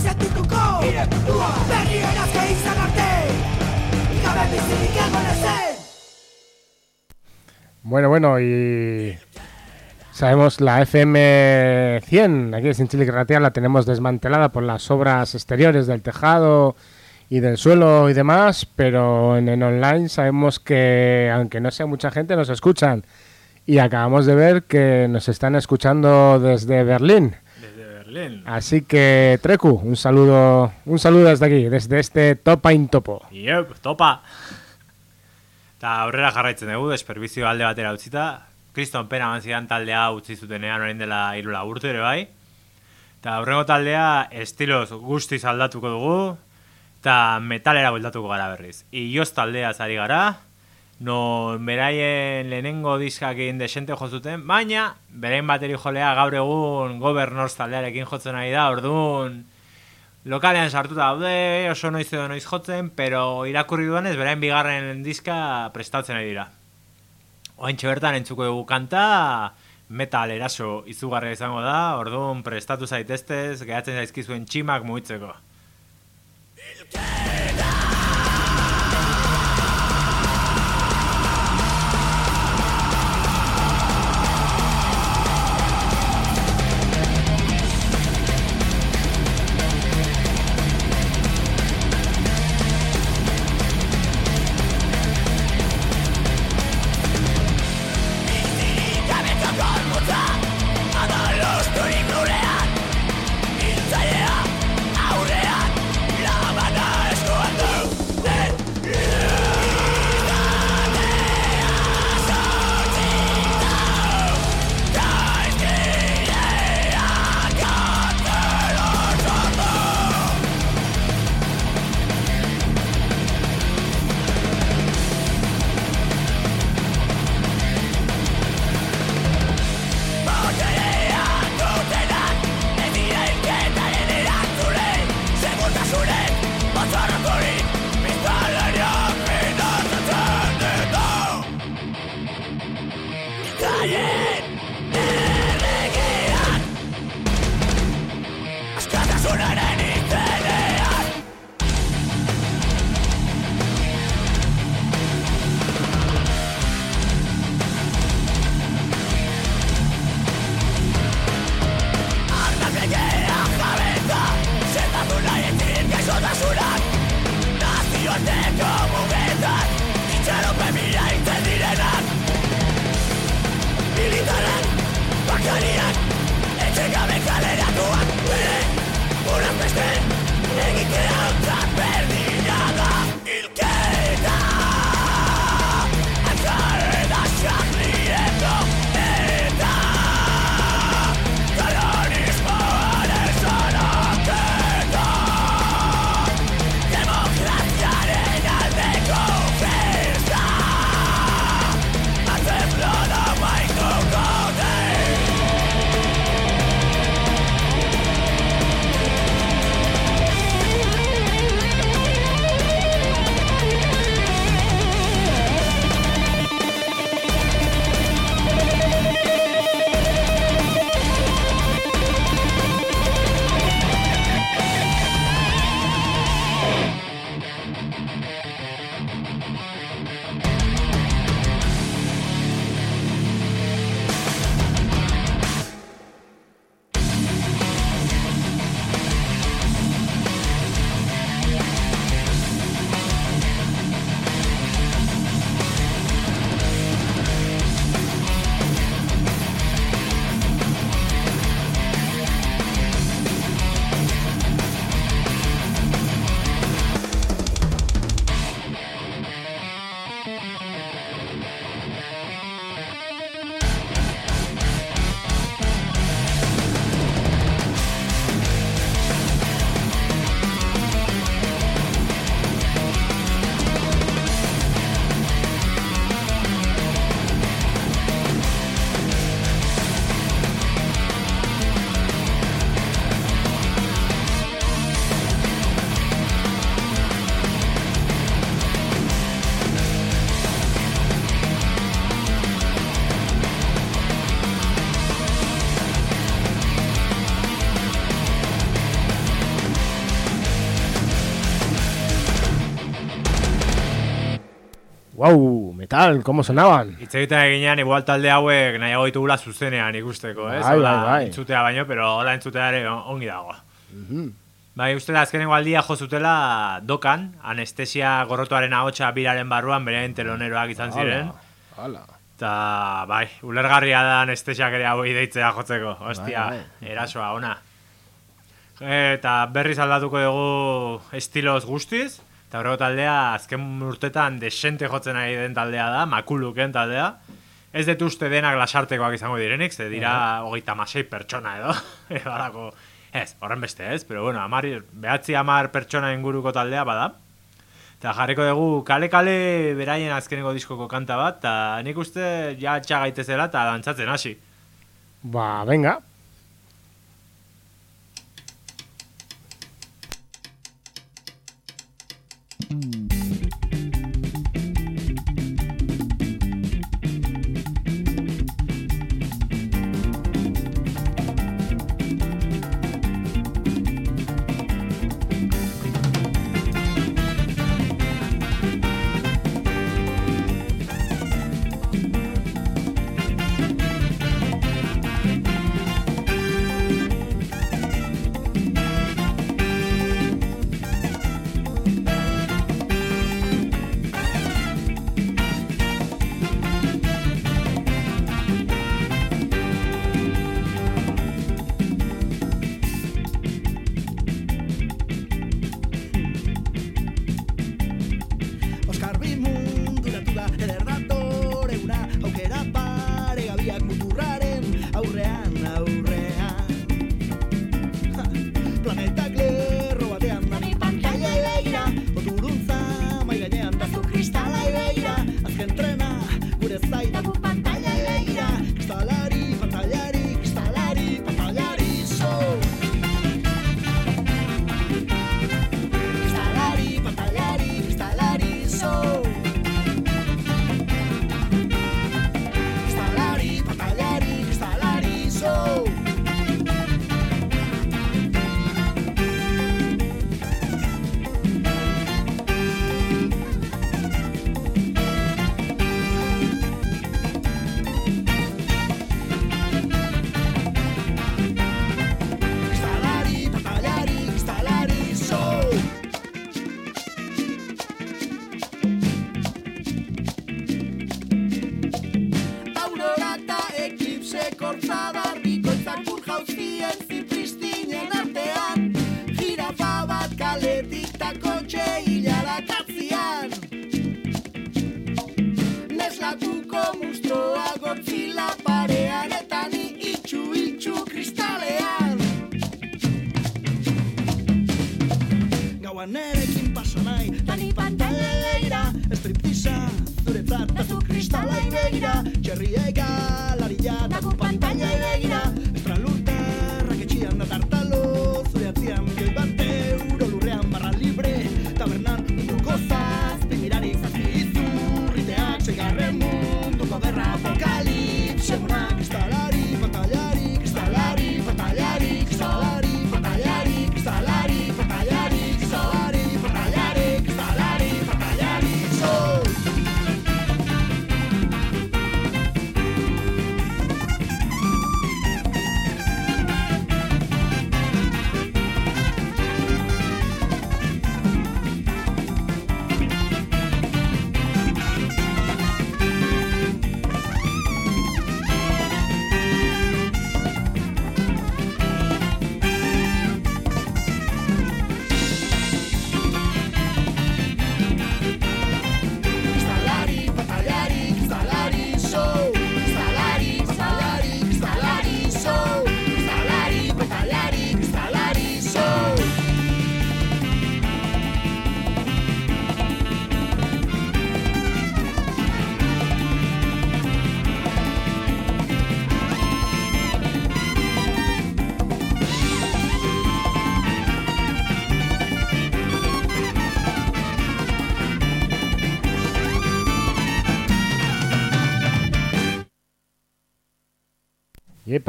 Nire putua Berrien azke izan arte Gabe bizirik egon ezen Bueno, bueno, y sabemos la FM 100, aquí en Sinchilic Ratia, la tenemos desmantelada por las obras exteriores del tejado y del suelo y demás, pero en el online sabemos que, aunque no sea mucha gente, nos escuchan. Y acabamos de ver que nos están escuchando desde Berlín. Berlín. Así que, Treku, un saludo, un saludo desde aquí, desde este Topa in Topo. Iep, topa! Eta aurrera jarraitzen dugu, desperbizio alde batera utzita. Kriston pena zidan taldea utzi zutenean orain dela irula urte ere bai. Eta aurrengo taldea estiloz guztiz aldatuko dugu, eta metalera bueltatuko gara berriz. Ioz taldea zari gara, no beraien lehenengo diskak egin desente jo zuten, baina beraien bateri jolea gaur egun Governors taldearekin jotzen ari da, orduan lokalean sartuta daude, oso noiz edo noiz jotzen, pero irakurri duenez, beraien bigarren diska prestatzen ari dira. Oaintxe bertan entzuko dugu kanta, metal eraso izugarria izango da, orduan prestatu zaiteztez, gehatzen zaizkizuen tximak mugitzeko. Aurrean, Mi hay te diré nada Mi diré nada Pocaniad Etégame calle la tua Por Wow, metal, ¿cómo sonaban? Hitz egiten eginean, igual talde hauek nahiago ditugula zuzenean ikusteko, ez? Bai, bai, bai. Entzutea baino, pero hola entzutea ere on- ongi dago. Bai, uste da, azkenengo aldia jo dokan, anestesia gorrotuaren ahotsa biraren barruan, beren teloneroak izan ziren. Hala. Eta, bai, ulergarria da anestesiak ere hau deitzea jotzeko. Ostia, Bai, erasoa, ona. Eta berriz aldatuko dugu estiloz guztiz. Eta horrego taldea, azken urtetan desente jotzen ari den taldea da, makuluken taldea. Ez dut uste denak lasartekoak izango direnik, ze dira hogeita masei pertsona *laughs* edo. halako- ez, horren beste ez, pero bueno, amar, behatzi amar pertsona inguruko taldea bada. Eta jarriko dugu kale-kale beraien azkeneko diskoko kanta bat, eta nik uste ja txagaitezela eta dantzatzen hasi. Ba, venga.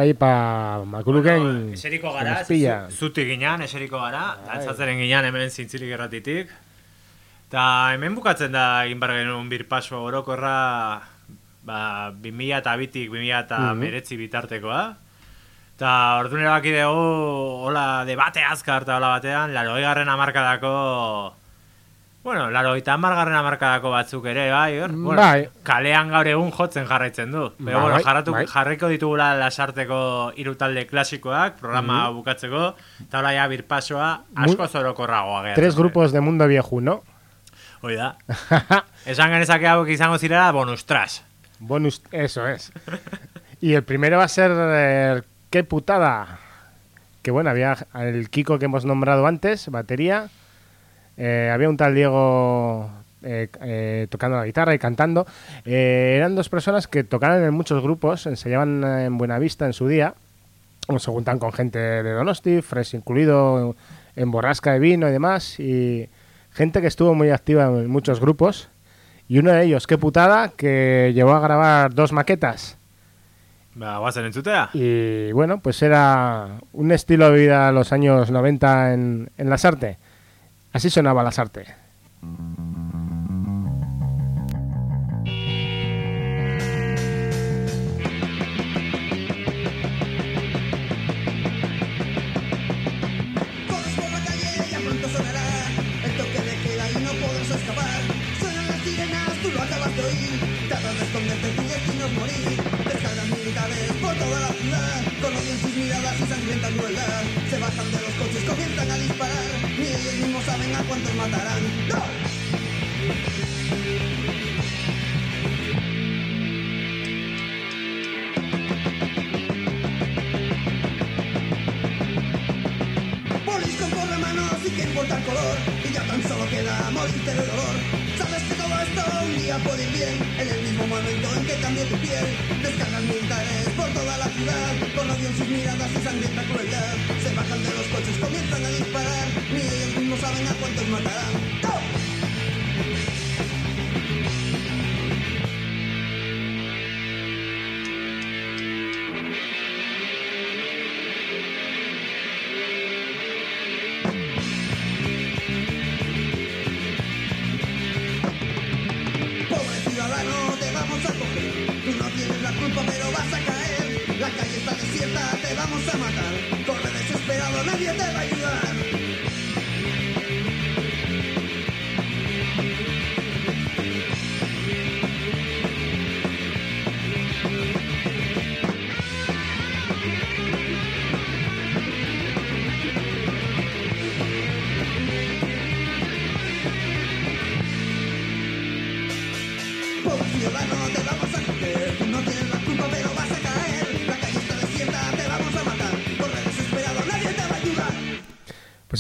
Iepa, iepa, makuluken Eseriko gara, Zazpila. zu- zutik ginean, eseriko gara, dantzatzeren ginean hemen zintzilik erratitik. Eta hemen bukatzen da egin behar genuen birpaso orokorra ba, 2000 eta bitik 2000 eta Mhm. meretzi bitartekoa. Eta orduan erabaki dugu, hola, debate azkar eta hola batean, laro garren amarkadako... Bueno, laro eta amargarren amarkadako batzuk ere, bai, hor? Bueno, Bai. Kalean gaur egun jotzen jarraitzen du. Bai, Pero, bueno, bai, jarratu, bai. jarriko ditugula lasarteko hiru talde klasikoak, programa Mhm. bukatzeko, eta hola ja birpasoa asko zorokorragoa. Tres grupos de mundo viejo, ¿no? Hoi da. *laughs* Esan genezake hauek izango zirela bonus trash. Bonus, eso es. Y el primero va a ser eh, qué putada. Que bueno, había el Kiko que hemos nombrado antes, batería. Eh, había un tal Diego eh, eh, tocando la guitarra y cantando. Eh, eran dos personas que tocaron en muchos grupos, ensayaban en Buenavista en su día. o Se juntan con gente de Donosti, Fresh incluido, en Borrasca de Vino y demás. Y gente que estuvo muy activa en muchos grupos. Y uno de ellos, qué putada, que llevó a grabar dos maquetas. Ba, guazen entzutea. Y bueno, pues era un estilo de vida de los años 90 en, en Lasarte. Así sonaba Lasarte. Corres Sabes que todo esto un día puede ir bien. En el mismo momento en que cambie tu piel Descargas militares por toda la ciudad. Con odio en sus miradas y sangrienta crueldad Se bajan de los coches, comienzan a disparar. Ni ellos mismos saben a cuántos matarán vamos a matar. Corre desesperado, nadie te va a ayudar.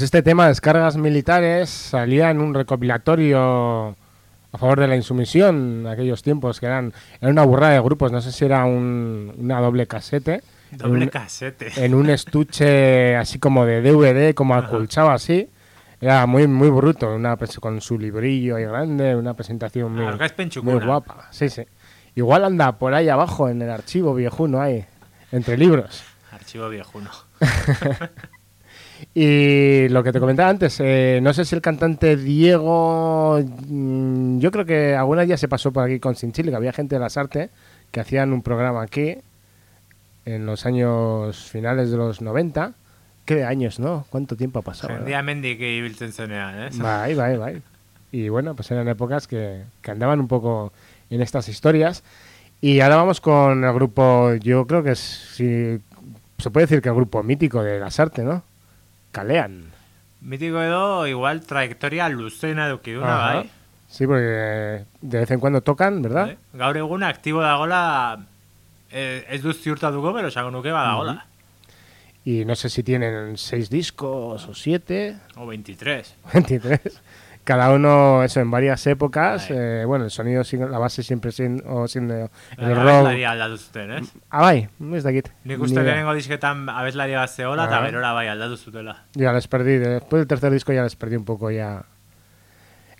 Este tema, descargas militares, salía en un recopilatorio a favor de la insumisión en aquellos tiempos, que eran, era una burrada de grupos, no sé si era un- una doble casete. Doble en casete. *laughs* En un estuche así como de DVD, como acolchado así. Era muy muy bruto, una con su librillo ahí grande, una presentación muy, Argazpen muy txukuna. guapa. Sí, sí. Igual anda por ahí abajo en el archivo viejuno ahí, entre libros. Archivo viejuno. *laughs* Y lo que te comentaba antes, eh, no sé si el cantante Diego, mm, yo creo que alguna día se pasó por aquí con Sin Chile, que había gente de las artes que hacían un programa aquí en los años finales de los 90. ¿Qué de años, no? ¿Cuánto tiempo ha pasado? verdad? Jendia mendik ibiltzen zenean, eh? Bai, bai, bai. Y bueno, pues eran épocas que, que andaban un poco en estas historias. Y ahora vamos con el grupo, yo creo que es, si, se puede decir que el grupo mítico de las artes, ¿no? Kalean. Mitiko edo, igual, trayektoria luzena edukiduna, Ajá. bai? Sí, porque de vez en cuando tocan, ¿verdad? Bai? Gaur egun aktibo dagola, eh, ez duz ziurtatuko, pero esango nuke badagola. Y no sé si tienen seis discos o siete, O 23. 23. *laughs* Cada uno, eso, en varias épocas. Eh, bueno, el sonido, la base siempre siendo, siendo el rock. Abeslari aldatu zuten, ez? Ah, bai, ez dakit. Nik Ni uste lehenengo disketan abeslari bat zehola, eta Ah. gerora bai aldatu zutela. Ya les perdí, después del tercer disco ya les perdí un poco ya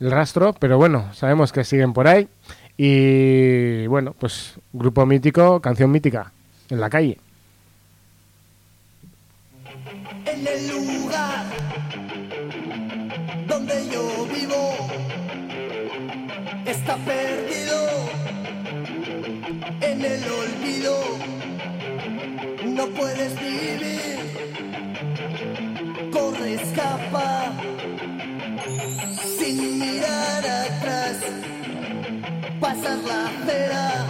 el rastro, pero bueno, sabemos que siguen por ahí. Y bueno, pues grupo mítico, canción mítica, en la calle. En el lugar donde yo vivo está perdido en el olvido. No puedes vivir, corre, escapa, sin mirar atrás. Pasas la acera,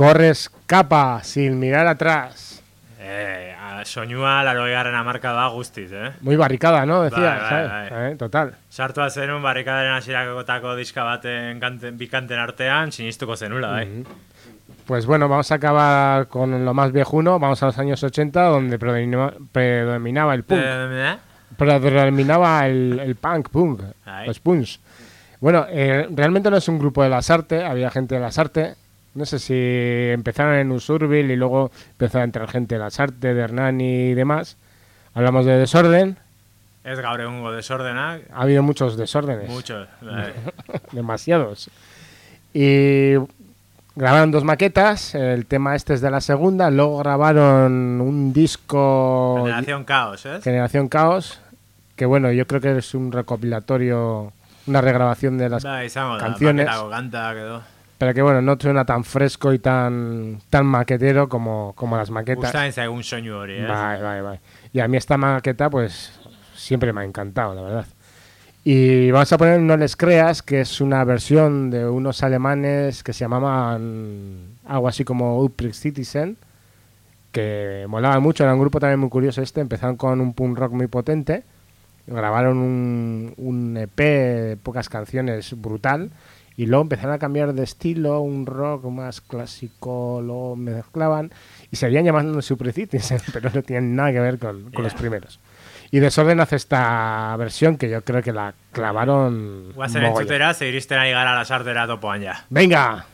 Corre, escapa, sin mirar atrás. Eh, a- soinua laro garren amarka da guztiz, eh? Muy barricada, ¿no? Decía, Bai, bai, ¿sabes? bai. Eh, total. Sartua zenun barrikadaren hasirakotako diska baten kanten, bikanten artean, sinistuko zenula, bai. Pues bueno, vamos a acabar con lo más viejuno. Vamos a los años 80, donde predominaba, predominaba el punk. Eh, predominaba el, el punk, punk, Ahí. los punks. Bueno, eh, realmente no es un grupo de las artes, había gente de las artes. No sé si empezaron en Usurbil y luego empezó a entrar gente de las artes, de Hernani y demás. Hablamos de desorden, Ez gaur egungo desordenak, ha habido muchos desórdenes. mucho. bai. *laughs* demasiados. Y grabaron dos maquetas, el tema este es de la segunda, luego grabaron un disco Generación Caos, eh? Generación Caos, que bueno, yo creo que es un recopilatorio, una regrabación de las canciones, maketako kanta, edo. Pero que bueno, no suena tan fresco y tan tan maquetero como, como las maquetas. Gustatzen zaigun soinu hori, eh? Bai, bai, bai. Y a mí esta maqueta, pues, siempre me ha encantado, la verdad. Y vamos a poner No les creas, que es una versión de unos alemanes que se llamaban algo así como Upris Citizen, que molaban mucho, era un grupo también muy curioso este, empezaron con un punk rock muy potente, grabaron un, un EP de pocas canciones brutal, y luego empezaron a cambiar de estilo, un rock más clásico, lo mezclaban, y seguían llamando Super Citizen, *laughs* pero no tienen nada que ver con, con los primeros. Y Desorden hace esta versión que yo creo que la clavaron. Guazen mogollón. entzutera, ze iristen ari gara lasartera topoan ja. Venga,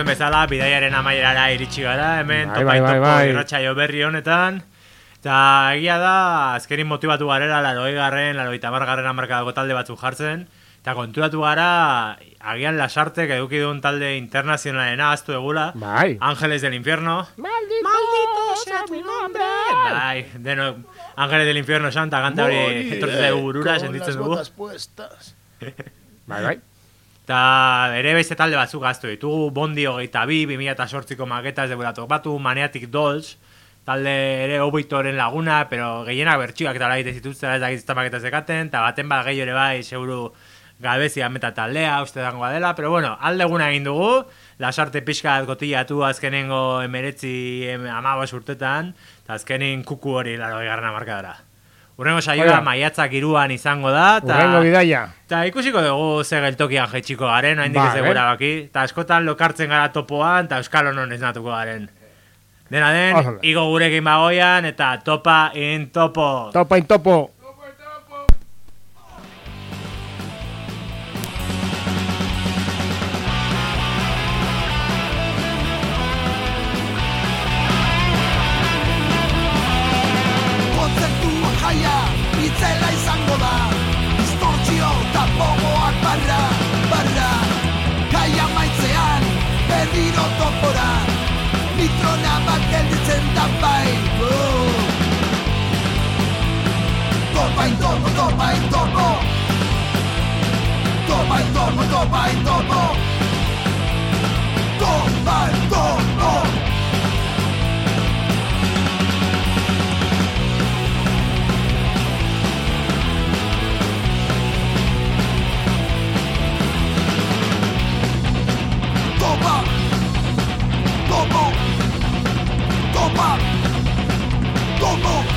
Mantzun zuen bezala, bidaiaren amaierara iritsi gara, hemen Bai, topa bai, bai, bai. irratsaio berri honetan. Eta egia da, azkenin motibatu garela, laroi garren, laroi tamargarren amarkadako talde batzuk jartzen. Eta konturatu gara, agian lasartek eduki duen talde internazionalena aztu egula. Bai. Ángeles del Infierno. Maldito sea tu nombre. Bai, deno, Ángeles del Infierno santa kanta hori etortzen zaigu burura, sentitzen dugu. puestas. *laughs* bai, bai. Eta ere beste talde batzuk gaztu ditugu, Bondi hogeita bi, 2008ko maketa ez degula topatu, Maniatic Dolls, talde ere obitoren laguna, pero gehienak bertxioak eta laite zituzten ez dakit maketa zekaten, eta baten bat gehiore bai, seguru gabezia meta taldea, uste dangoa dela, pero bueno, alde egin dugu, lasarte pixka gotillatu azkenengo emeretzi em, amabos urtetan, eta azkenin kuku hori laro egarren amarkadara. Urrengo saioa maiatzak iruan izango da, eta... Urrengo bidaia. Eta ikusiko dugu ze geltokian jetxiko garen, hain dik Ba, eh? baki. Eta askotan lokartzen gara topoan, eta euskal honon ez natuko garen. Dena den, igo gurekin bagoian, eta topa in topo. Topa in topo. 多巴，多巴，多巴，多巴，多巴，多巴。